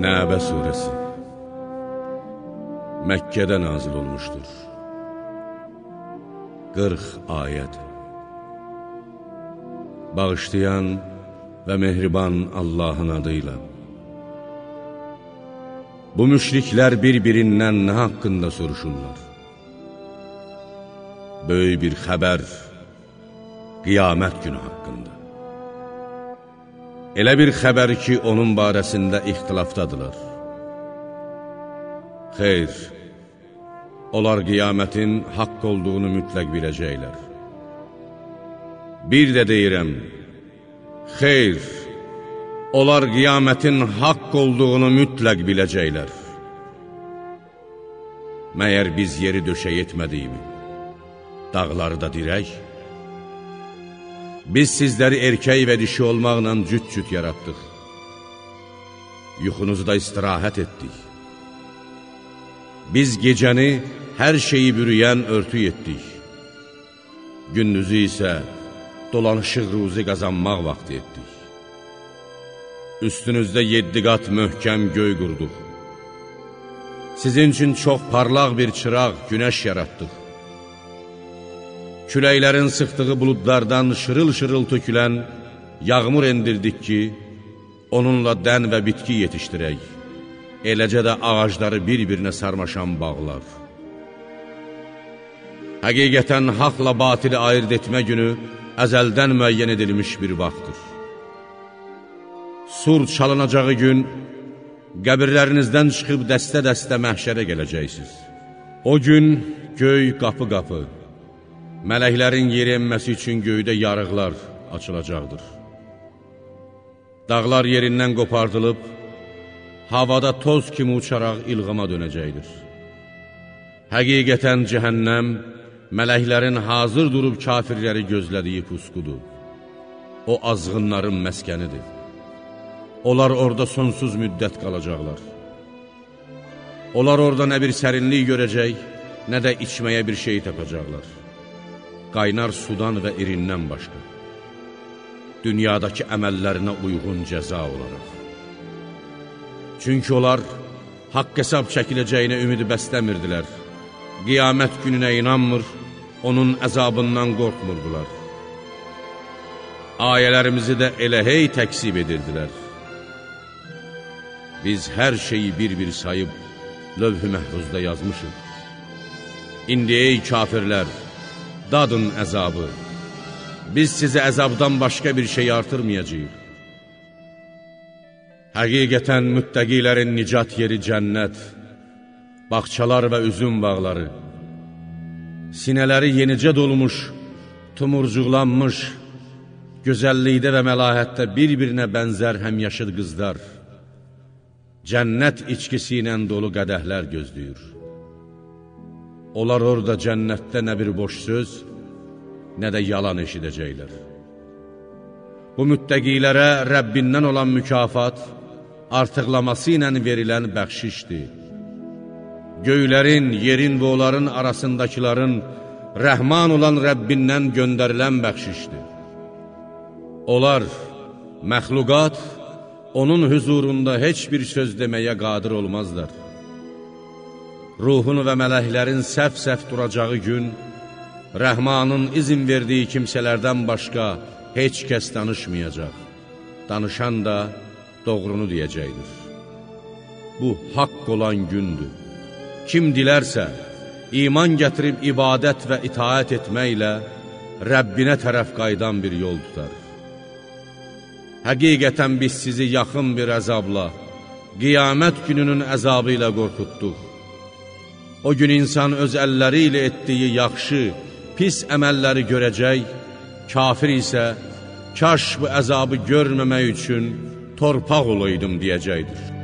Nəbə surəsi. Məkkədə nazil olmuşdur. 40 ayət. Bağışlayan və mehriban Allahın adıyla Bu müşriklər bir-birindən nə haqqında soruşurlar? Böyük bir xəbər qiyamət günü haqqında Elə bir xəbər ki, onun barəsində ixtilafdadılar. Xeyr, onlar qiyamətin haqq olduğunu mütləq biləcəklər. Bir də deyirəm, xeyr, onlar qiyamətin haqq olduğunu mütləq biləcəklər. Məyər biz yeri döşək etmədiyimi, dağları da dirək, Biz sizləri erkək və dişi olmaqla cüt-cüt yaratdıq. Yuxunuzda istirahət etdik. Biz gecəni hər şeyi bürüyən örtü etdik. Gündüzü isə dolanışıq ruzi qazanmaq vaxtı etdik. Üstünüzdə yeddi qat möhkəm göy qurduq. Sizin üçün çox parlaq bir çıraq, günəş yaratdıq küləklərin sıxdığı buludlardan şırıl-şırıl tökülən yağmur endirdik ki, onunla dən və bitki yetişdirək, eləcə də ağacları bir-birinə sarmaşan bağlar. Həqiqətən haqla batili ayırt etmə günü əzəldən müəyyən edilmiş bir vaxtdır. Sur çalınacağı gün, qəbirlərinizdən çıxıb dəstə-dəstə məhşərə gələcəksiniz. O gün göy qapı-qapı, Mələklərin yeri enməsi üçün göydə yarıqlar açılacaqdır. Dağlar yerindən qopardılıb, havada toz kimi uçaraq ilğama dönəcəkdir. Həqiqətən cəhənnəm, mələklərin hazır durub kafirləri gözlədiyi pusqudur. O azğınların məskənidir. Onlar orada sonsuz müddət qalacaqlar. Onlar orada nə bir sərinlik görəcək, nə də içməyə bir şey tapacaqlar qaynar sudan və irindən başqa, dünyadakı əməllərinə uyğun cəza olaraq. Çünki onlar haqq hesab çəkiləcəyinə ümidi bəstəmirdilər, qiyamət gününə inanmır, onun əzabından qorxmurdular. Ayələrimizi də elə hey təksib edirdilər. Biz hər şeyi bir-bir sayıb, lövhü məhvuzda yazmışıq. İndi ey kafirlər, dadın əzabı. Biz sizə əzabdan başqa bir şey artırmayacaq. Həqiqətən müttəqilərin nicat yeri cənnət, bağçalar və üzüm bağları, sinələri yenicə dolmuş, tumurcuqlanmış, gözəllikdə və məlahətdə bir-birinə bənzər həmyaşıd qızlar, cənnət içkisi ilə dolu qədəhlər gözləyir. Onlar orada cənnətdə nə bir boş söz, nə də yalan eşidəcəklər. Bu müttəqilərə Rəbbindən olan mükafat artıqlaması ilə verilən bəxşişdir. Göylərin, yerin və onların arasındakiların rəhman olan Rəbbindən göndərilən bəxşişdir. Onlar, məxluqat, onun hüzurunda heç bir söz deməyə qadir olmazlar ruhunu və mələklərin səhv-səhv duracağı gün, Rəhmanın izin verdiyi kimsələrdən başqa heç kəs danışmayacaq. Danışan da doğrunu deyəcəkdir. Bu, haqq olan gündür. Kim dilərsə, iman gətirib ibadət və itaət etməklə Rəbbinə tərəf qaydan bir yol tutar. Həqiqətən biz sizi yaxın bir əzabla, qiyamət gününün əzabı ilə qorxutduq. O gün insan öz əlləri ilə etdiyi yaxşı, pis əməlləri görəcək, kafir isə kaş bu əzabı görməmək üçün torpaq olaydım deyəcəkdir.